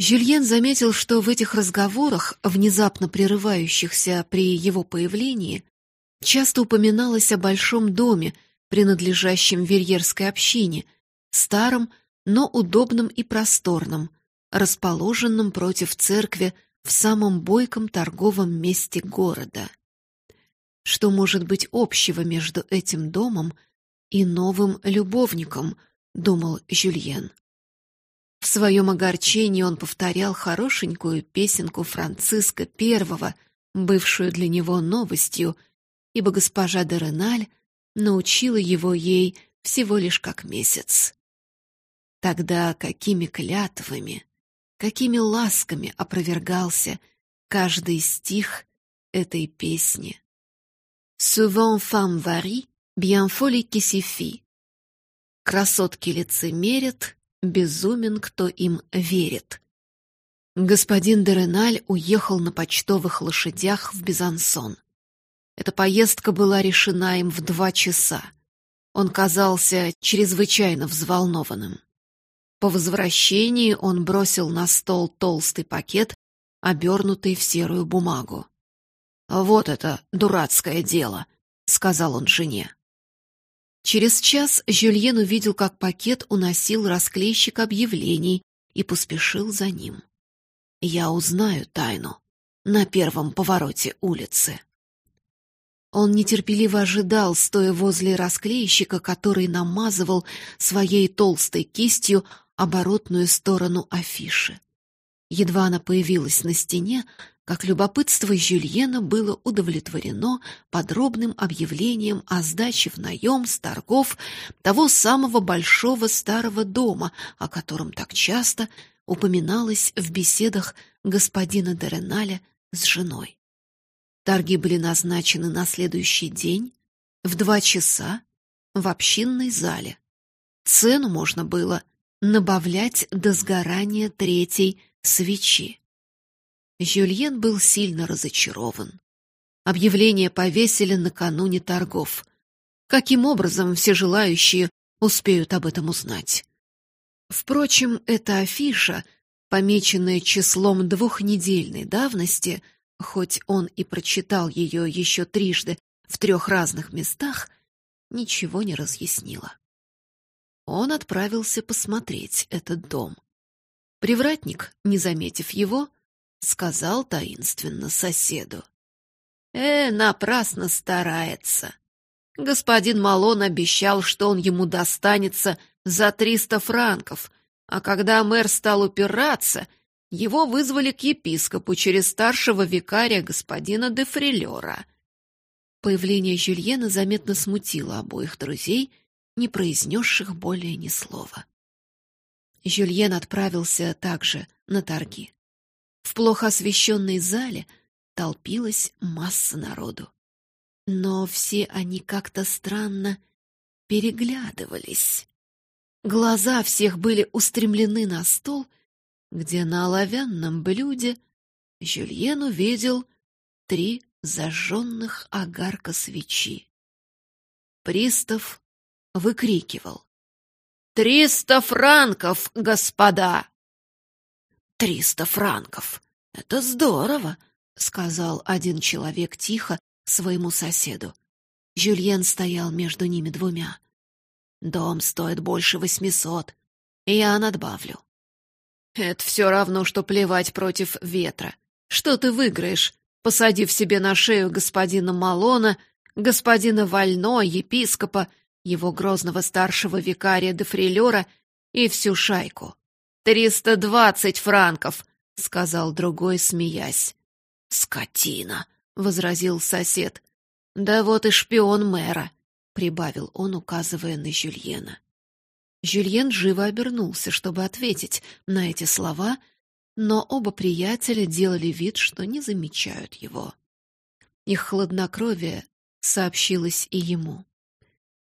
Жюльен заметил, что в этих разговорах, внезапно прерывающихся при его появлении, часто упоминалось о большом доме, принадлежащем Верьерской общине, старом, но удобном и просторном, расположенном против церкви в самом бойком торговом месте города. Что может быть общего между этим домом и новым любовником, думал Жюльен. В своем огорчении он повторял хорошенькую песенку Франциска I, бывшую для него новостью, ибо госпожа де Реналь научила его ей всего лишь как месяц. Тогда какими клятвами, какими ласками опровергался каждый стих этой песни. Souvent femme varie, bien folie qui Красотки лицемерят, безумен, кто им верит. Господин Дереналь уехал на почтовых лошадях в Безансон. Эта поездка была решена им в два часа. Он казался чрезвычайно взволнованным. По возвращении он бросил на стол толстый пакет, обернутый в серую бумагу. «Вот это дурацкое дело», — сказал он жене. Через час Жюльен увидел, как пакет уносил расклейщик объявлений и поспешил за ним. «Я узнаю тайну на первом повороте улицы». Он нетерпеливо ожидал, стоя возле расклейщика, который намазывал своей толстой кистью оборотную сторону афиши. Едва она появилась на стене, как любопытство Жюльена было удовлетворено подробным объявлением о сдаче в наем с торгов того самого большого старого дома, о котором так часто упоминалось в беседах господина Дереналя с женой. Торги были назначены на следующий день в два часа в общинной зале. Цену можно было набавлять до сгорания третьей свечи. Жюльен был сильно разочарован. Объявление повесили накануне торгов. Каким образом все желающие успеют об этом узнать? Впрочем, эта афиша, помеченная числом двухнедельной давности, хоть он и прочитал ее еще трижды в трех разных местах, ничего не разъяснила. Он отправился посмотреть этот дом. Привратник, не заметив его, сказал таинственно соседу. «Э, напрасно старается. Господин Малон обещал, что он ему достанется за триста франков, а когда мэр стал упираться, его вызвали к епископу через старшего викария господина де Фрилера. Появление Жюльена заметно смутило обоих друзей, не произнесших более ни слова. Жюльен отправился также на торги. В плохо освещенной зале толпилась масса народу. Но все они как-то странно переглядывались. Глаза всех были устремлены на стол, где на оловянном блюде Жюльен увидел три зажженных огарка свечи. Пристав выкрикивал. «Триста франков, господа!» «Триста франков! Это здорово!» — сказал один человек тихо своему соседу. Жюльен стоял между ними двумя. «Дом стоит больше восьмисот, я надбавлю». «Это все равно, что плевать против ветра. Что ты выиграешь, посадив себе на шею господина Малона, господина Вально, епископа, его грозного старшего викария де Фрилера и всю шайку?» «Триста двадцать франков!» — сказал другой, смеясь. «Скотина!» — возразил сосед. «Да вот и шпион мэра!» — прибавил он, указывая на Жюльена. Жюльен живо обернулся, чтобы ответить на эти слова, но оба приятеля делали вид, что не замечают его. Их хладнокровие сообщилось и ему.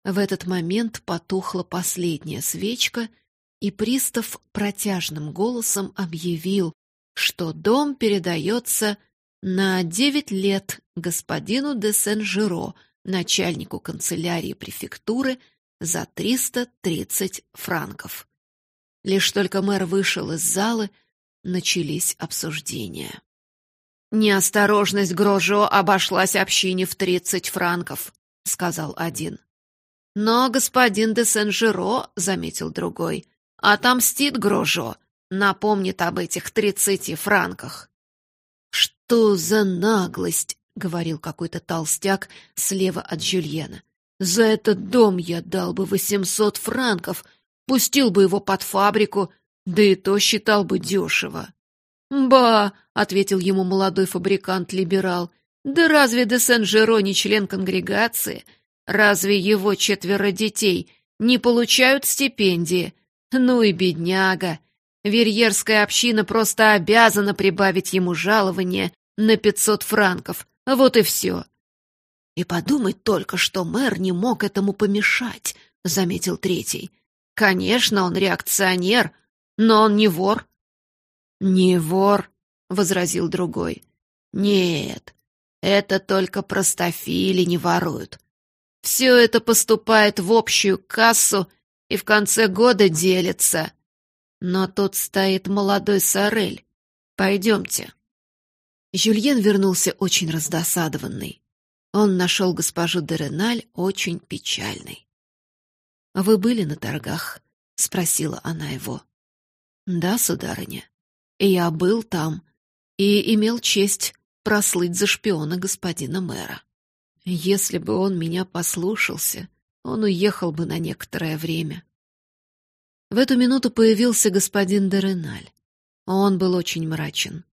В этот момент потухла последняя свечка — и пристав протяжным голосом объявил, что дом передается на девять лет господину де Сен-Жиро, начальнику канцелярии префектуры, за триста тридцать франков. Лишь только мэр вышел из залы, начались обсуждения. «Неосторожность Грожо обошлась общине в тридцать франков», — сказал один. «Но господин де Сен-Жиро», — заметил другой, — «отомстит Грожо, напомнит об этих тридцати франках». «Что за наглость!» — говорил какой-то толстяк слева от Жюльена. «За этот дом я дал бы восемьсот франков, пустил бы его под фабрику, да и то считал бы дешево». «Ба!» — ответил ему молодой фабрикант-либерал. «Да разве де Сен-Жеро не член конгрегации? Разве его четверо детей не получают стипендии? Ну и бедняга! Верьерская община просто обязана прибавить ему жалование на пятьсот франков. Вот и все». «И подумать только, что мэр не мог этому помешать», — заметил третий. «Конечно, он реакционер, но он не вор». «Не вор», — возразил другой. «Нет, это только простофили не воруют. Все это поступает в общую кассу и в конце года делится. Но тут стоит молодой Сорель. Пойдемте». Жюльен вернулся очень раздосадованный. Он нашел госпожу Дереналь очень печальной. «Вы были на торгах?» — спросила она его. «Да, сударыня. Я был там и имел честь прослыть за шпиона господина мэра. Если бы он меня послушался, он уехал бы на некоторое время. В эту минуту появился господин Дереналь. Он был очень мрачен.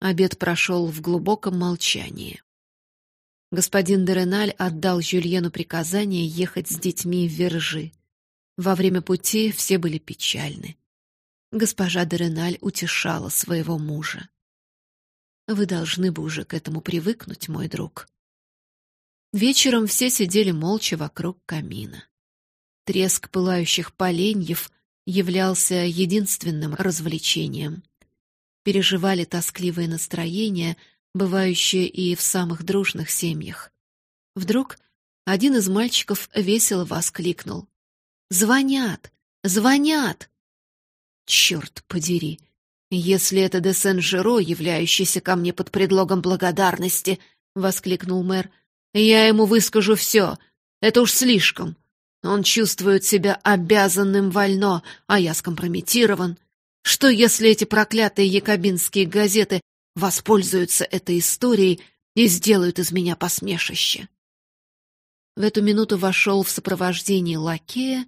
Обед прошел в глубоком молчании. Господин Дереналь отдал Жюльену приказание ехать с детьми в Вержи. Во время пути все были печальны. Госпожа Дереналь утешала своего мужа. «Вы должны бы уже к этому привыкнуть, мой друг». Вечером все сидели молча вокруг камина. Треск пылающих поленьев являлся единственным развлечением. Переживали тоскливое настроение, бывающее и в самых дружных семьях. Вдруг один из мальчиков весело воскликнул. Звонят! Звонят!» «Черт подери! Если это де Сен-Жеро, являющийся ко мне под предлогом благодарности!» — воскликнул мэр. «Я ему выскажу все. Это уж слишком. Он чувствует себя обязанным вольно, а я скомпрометирован. Что, если эти проклятые якобинские газеты воспользуются этой историей и сделают из меня посмешище?» В эту минуту вошел в сопровождении лакея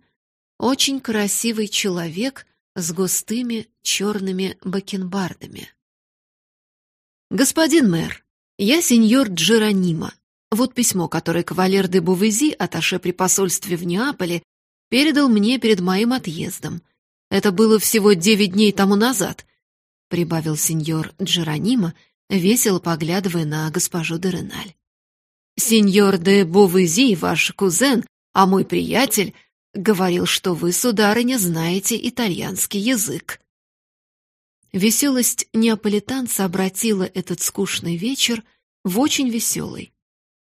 очень красивый человек с густыми черными бакенбардами. «Господин мэр, я сеньор Джеронимо. Вот письмо, которое кавалер де Бувези, аташе при посольстве в Неаполе, передал мне перед моим отъездом. Это было всего девять дней тому назад», — прибавил сеньор Джеронимо, весело поглядывая на госпожу де Реналь. «Сеньор де Бувези, ваш кузен, а мой приятель — Говорил, что вы, сударыня, знаете итальянский язык. Веселость неаполитанца обратила этот скучный вечер в очень веселый.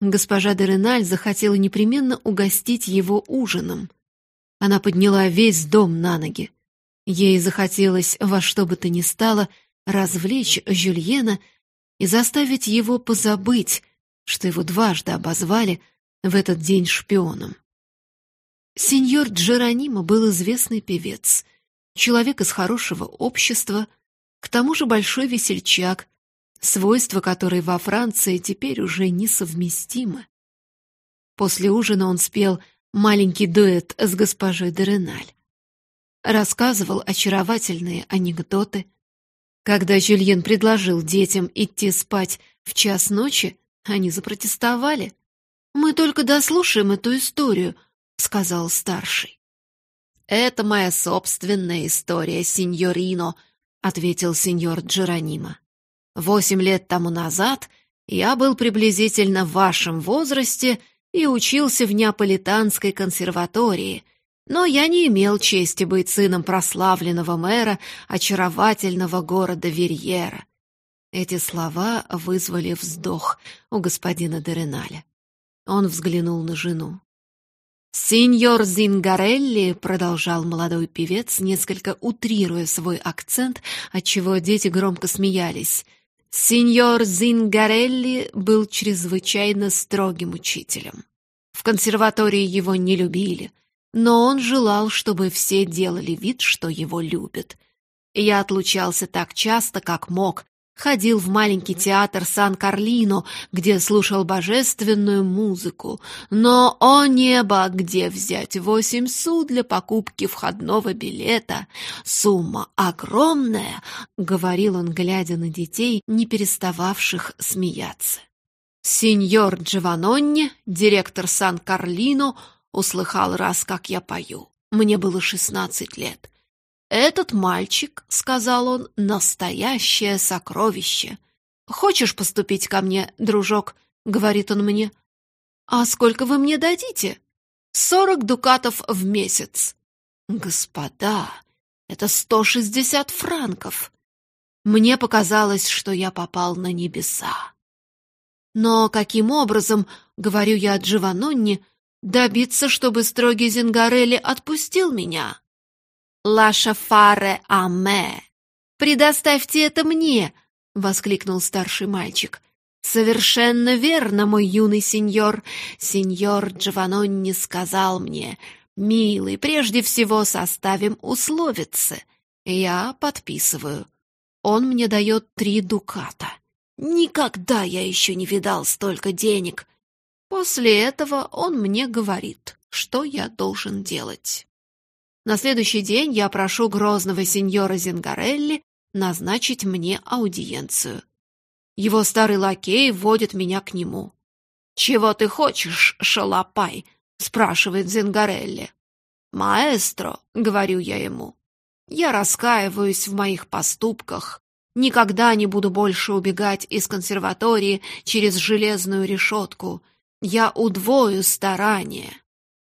Госпожа де Реналь захотела непременно угостить его ужином. Она подняла весь дом на ноги. Ей захотелось во что бы то ни стало развлечь Жюльена и заставить его позабыть, что его дважды обозвали в этот день шпионом. Сеньор Джеронимо был известный певец, человек из хорошего общества, к тому же большой весельчак, свойства которые во Франции теперь уже несовместимы. После ужина он спел маленький дуэт с госпожой Дереналь. Рассказывал очаровательные анекдоты. Когда Жюльен предложил детям идти спать в час ночи, они запротестовали. «Мы только дослушаем эту историю», — сказал старший. «Это моя собственная история, сеньорино», — ответил сеньор Джеронимо. «Восемь лет тому назад я был приблизительно в вашем возрасте и учился в Неаполитанской консерватории, но я не имел чести быть сыном прославленного мэра очаровательного города Верьера». Эти слова вызвали вздох у господина Дереналя. Он взглянул на жену. «Сеньор Зингарелли», — продолжал молодой певец, несколько утрируя свой акцент, отчего дети громко смеялись, «Сеньор Зингарелли был чрезвычайно строгим учителем. В консерватории его не любили, но он желал, чтобы все делали вид, что его любят. Я отлучался так часто, как мог, Ходил в маленький театр Сан-Карлино, где слушал божественную музыку. Но, о небо, где взять восемь су для покупки входного билета? Сумма огромная, — говорил он, глядя на детей, не перестававших смеяться. Сеньор Джованонни, директор Сан-Карлино, услыхал раз, как я пою. Мне было шестнадцать лет. «Этот мальчик, — сказал он, — настоящее сокровище. Хочешь поступить ко мне, дружок?» — говорит он мне. «А сколько вы мне дадите?» «Сорок дукатов в месяц». «Господа, это сто шестьдесят франков!» Мне показалось, что я попал на небеса. Но каким образом, говорю я Джованонни, добиться, чтобы строгий Зингарелли отпустил меня? «Лаша фаре аме! Предоставьте это мне!» — воскликнул старший мальчик. «Совершенно верно, мой юный сеньор. Сеньор Джованонни сказал мне, «Милый, прежде всего составим условицы». Я подписываю. Он мне дает три дуката. Никогда я еще не видал столько денег. После этого он мне говорит, что я должен делать. На следующий день я прошу грозного сеньора Зингарелли назначить мне аудиенцию. Его старый лакей вводит меня к нему. «Чего ты хочешь, шалопай?» — спрашивает Зингарелли. «Маэстро», — говорю я ему, — «я раскаиваюсь в моих поступках. Никогда не буду больше убегать из консерватории через железную решетку. Я удвою старания».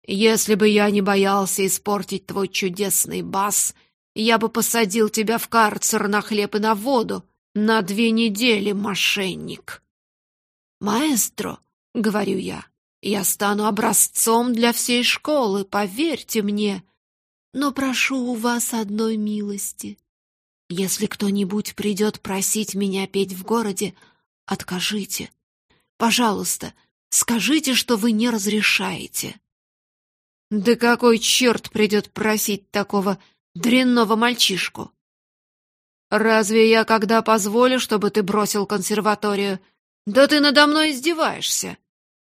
Если бы я не боялся испортить твой чудесный бас, я бы посадил тебя в карцер на хлеб и на воду на две недели, мошенник. Маэстро, — говорю я, — я стану образцом для всей школы, поверьте мне. Но прошу у вас одной милости. Если кто-нибудь придет просить меня петь в городе, откажите. Пожалуйста, скажите, что вы не разрешаете. Да какой черт придет просить такого дрянного мальчишку? Разве я когда позволю, чтобы ты бросил консерваторию? Да ты надо мной издеваешься.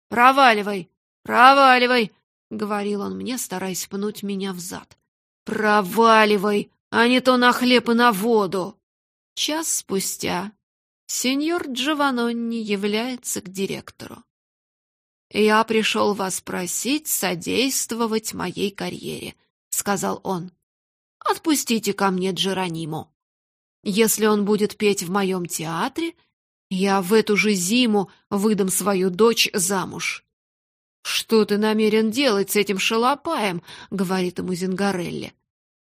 Проваливай, проваливай, — говорил он мне, стараясь пнуть меня в зад. Проваливай, а не то на хлеб и на воду. Час спустя сеньор Джованонни является к директору. «Я пришел вас просить содействовать моей карьере», — сказал он. «Отпустите ко мне Джеронимо. Если он будет петь в моем театре, я в эту же зиму выдам свою дочь замуж». «Что ты намерен делать с этим шалопаем?» — говорит ему Зингарелли.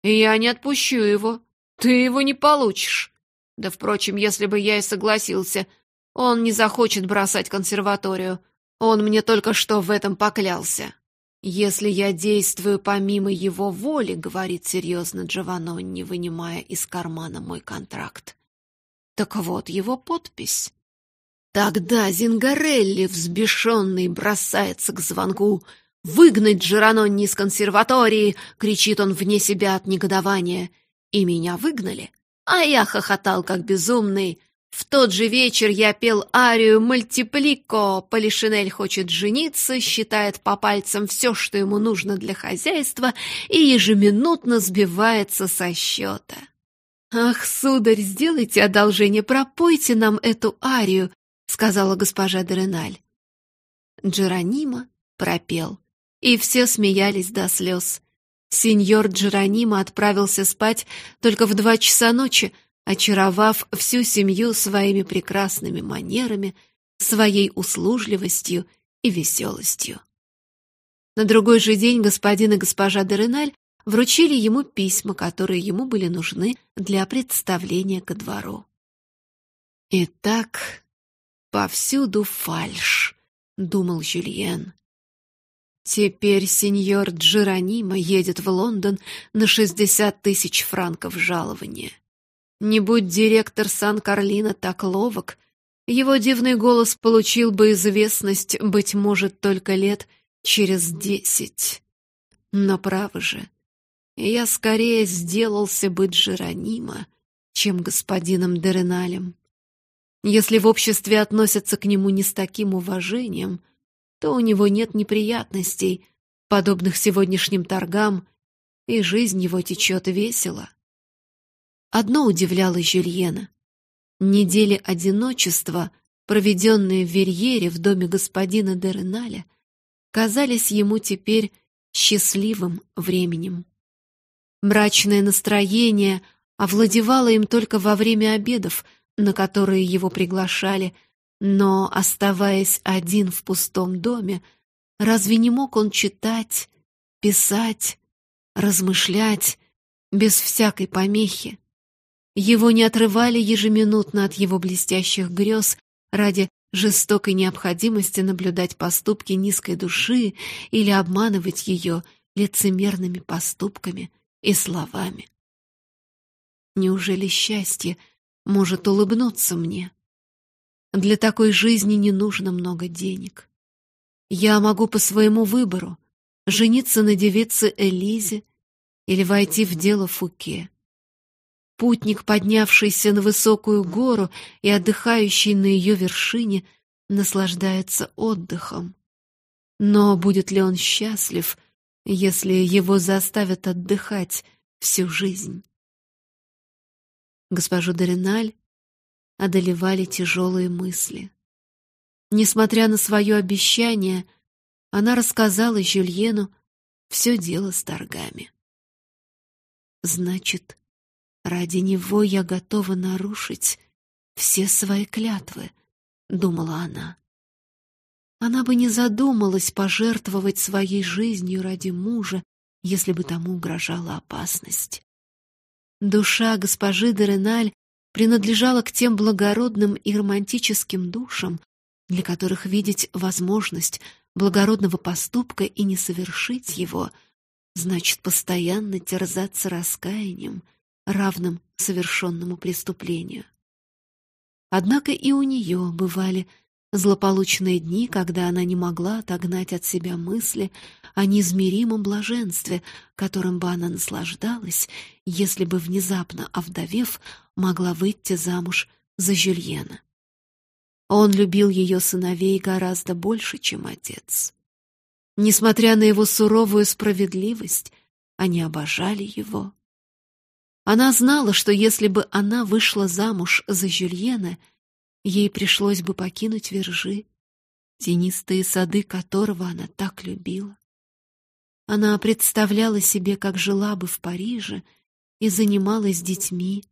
«Я не отпущу его. Ты его не получишь. Да, впрочем, если бы я и согласился, он не захочет бросать консерваторию. Он мне только что в этом поклялся. Если я действую помимо его воли, говорит серьезно Джованонни, вынимая из кармана мой контракт. Так вот его подпись. Тогда Зингарелли, взбешенный, бросается к звонку. «Выгнать Джеранонни из консерватории!» — кричит он вне себя от негодования. И меня выгнали. А я хохотал, как безумный. В тот же вечер я пел арию «Мультиплико». Полишинель хочет жениться, считает по пальцам все, что ему нужно для хозяйства, и ежеминутно сбивается со счета. «Ах, сударь, сделайте одолжение, пропойте нам эту арию», — сказала госпожа Дереналь. Джеронимо пропел, и все смеялись до слез. Сеньор Джеронимо отправился спать только в два часа ночи, очаровав всю семью своими прекрасными манерами, своей услужливостью и веселостью. На другой же день господин и госпожа Дереналь вручили ему письма, которые ему были нужны для представления ко двору. «Итак, повсюду фальшь», — думал Жюльен. Теперь сеньор Джеронимо едет в Лондон на шестьдесят тысяч франков жалования. Не будь директор Сан-Карлина так ловок, его дивный голос получил бы известность, быть может, только лет через десять. Но право же, я скорее сделался бы Джеронимо, чем господином Дереналем. Если в обществе относятся к нему не с таким уважением, то у него нет неприятностей, подобных сегодняшним торгам, и жизнь его течет весело. Одно удивляло Жюльена. Недели одиночества, проведенные в Верьере в доме господина де Реналя, казались ему теперь счастливым временем. Мрачное настроение овладевало им только во время обедов, на которые его приглашали — но, оставаясь один в пустом доме, разве не мог он читать, писать, размышлять без всякой помехи? Его не отрывали ежеминутно от его блестящих грез ради жестокой необходимости наблюдать поступки низкой души или обманывать ее лицемерными поступками и словами. Неужели счастье может улыбнуться мне? Для такой жизни не нужно много денег. Я могу по своему выбору жениться на девице Элизе или войти в дело Фуке. Путник, поднявшийся на высокую гору и отдыхающий на ее вершине, наслаждается отдыхом. Но будет ли он счастлив, если его заставят отдыхать всю жизнь? Госпожу Дориналь одолевали тяжелые мысли. Несмотря на свое обещание, она рассказала Жюльену все дело с торгами. «Значит, ради него я готова нарушить все свои клятвы», — думала она. Она бы не задумалась пожертвовать своей жизнью ради мужа, если бы тому угрожала опасность. Душа госпожи Дереналь принадлежала к тем благородным и романтическим душам, для которых видеть возможность благородного поступка и не совершить его значит постоянно терзаться раскаянием, равным совершенному преступлению. Однако и у нее бывали злополучные дни, когда она не могла отогнать от себя мысли о неизмеримом блаженстве, которым бы она наслаждалась, если бы внезапно овдовев могла выйти замуж за Жюльена. Он любил ее сыновей гораздо больше, чем отец. Несмотря на его суровую справедливость, они обожали его. Она знала, что если бы она вышла замуж за Жюльена, ей пришлось бы покинуть Вержи, тенистые сады которого она так любила. Она представляла себе, как жила бы в Париже и занималась детьми,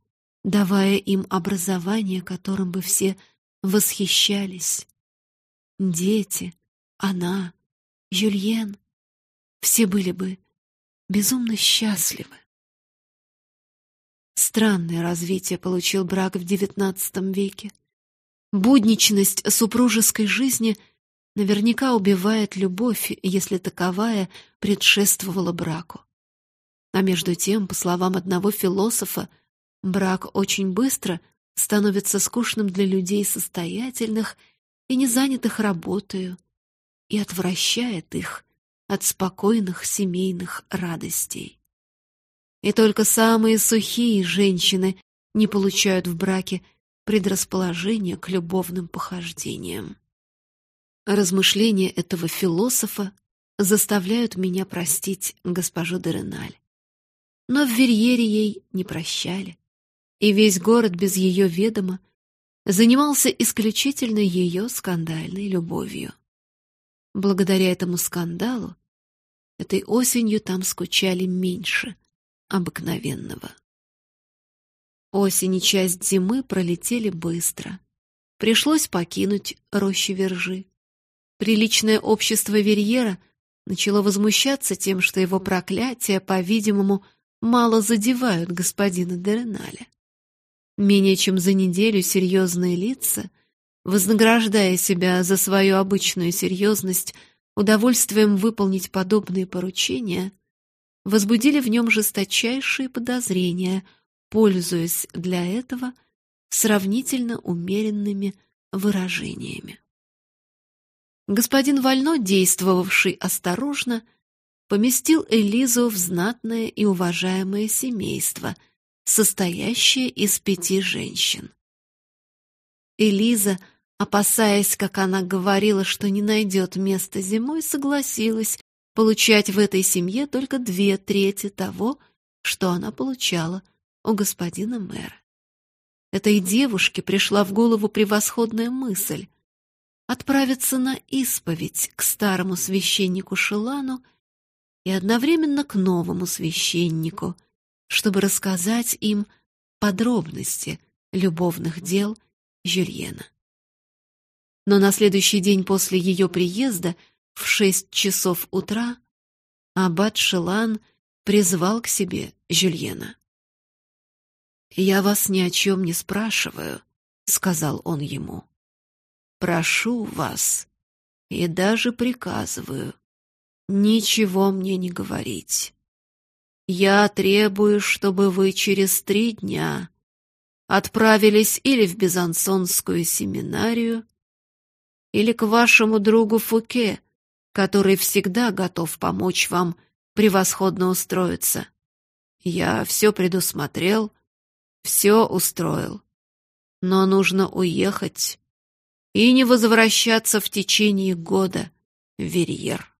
давая им образование, которым бы все восхищались. Дети, она, Жюльен, все были бы безумно счастливы. Странное развитие получил брак в XIX веке. Будничность супружеской жизни наверняка убивает любовь, если таковая предшествовала браку. А между тем, по словам одного философа, брак очень быстро становится скучным для людей состоятельных и не занятых работою и отвращает их от спокойных семейных радостей. И только самые сухие женщины не получают в браке предрасположение к любовным похождениям. Размышления этого философа заставляют меня простить госпожу Дереналь. Но в Верьере ей не прощали, и весь город без ее ведома занимался исключительно ее скандальной любовью. Благодаря этому скандалу этой осенью там скучали меньше обыкновенного. Осень и часть зимы пролетели быстро. Пришлось покинуть рощи Вержи. Приличное общество Верьера начало возмущаться тем, что его проклятия, по-видимому, мало задевают господина Дереналя. Менее чем за неделю серьезные лица, вознаграждая себя за свою обычную серьезность, удовольствием выполнить подобные поручения, возбудили в нем жесточайшие подозрения, пользуясь для этого сравнительно умеренными выражениями. Господин Вально, действовавший осторожно, поместил Элизу в знатное и уважаемое семейство, состоящее из пяти женщин. Элиза, опасаясь, как она говорила, что не найдет места зимой, согласилась получать в этой семье только две трети того, что она получала у господина мэра. Этой девушке пришла в голову превосходная мысль отправиться на исповедь к старому священнику Шелану и одновременно к новому священнику, чтобы рассказать им подробности любовных дел Жюльена. Но на следующий день после ее приезда в шесть часов утра аббат Шелан призвал к себе Жюльена. «Я вас ни о чем не спрашиваю», — сказал он ему. «Прошу вас и даже приказываю ничего мне не говорить. Я требую, чтобы вы через три дня отправились или в Безансонскую семинарию, или к вашему другу Фуке, который всегда готов помочь вам превосходно устроиться. Я все предусмотрел, все устроил. Но нужно уехать и не возвращаться в течение года в Верьер.